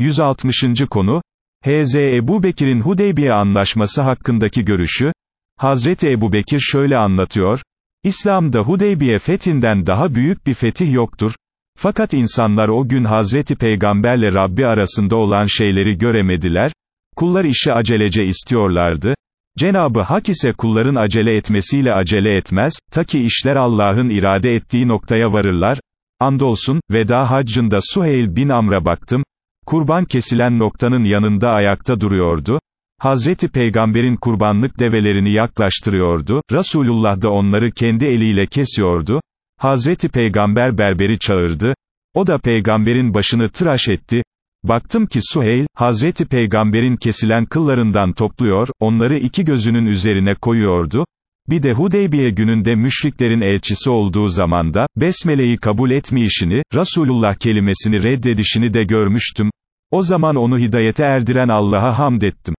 160. konu, H.Z. Ebu Bekir'in Hudeybiye anlaşması hakkındaki görüşü, Hazreti Ebu Bekir şöyle anlatıyor, İslam'da Hudeybiye fethinden daha büyük bir fetih yoktur, fakat insanlar o gün Hazreti Peygamberle Rabbi arasında olan şeyleri göremediler, kullar işi acelece istiyorlardı, Cenabı Hak ise kulların acele etmesiyle acele etmez, ta ki işler Allah'ın irade ettiği noktaya varırlar, andolsun, veda haccında Suheyl bin Amr'a baktım, kurban kesilen noktanın yanında ayakta duruyordu, Hazreti Peygamber'in kurbanlık develerini yaklaştırıyordu, Resulullah da onları kendi eliyle kesiyordu, Hazreti Peygamber berberi çağırdı, o da peygamberin başını tıraş etti, baktım ki Suheyl, Hazreti Peygamber'in kesilen kıllarından topluyor, onları iki gözünün üzerine koyuyordu, bir de Hudeybiye gününde müşriklerin elçisi olduğu zamanda, Besmele'yi kabul etmeyişini, Resulullah kelimesini reddedişini de görmüştüm, o zaman onu hidayete erdiren Allah'a hamd ettim.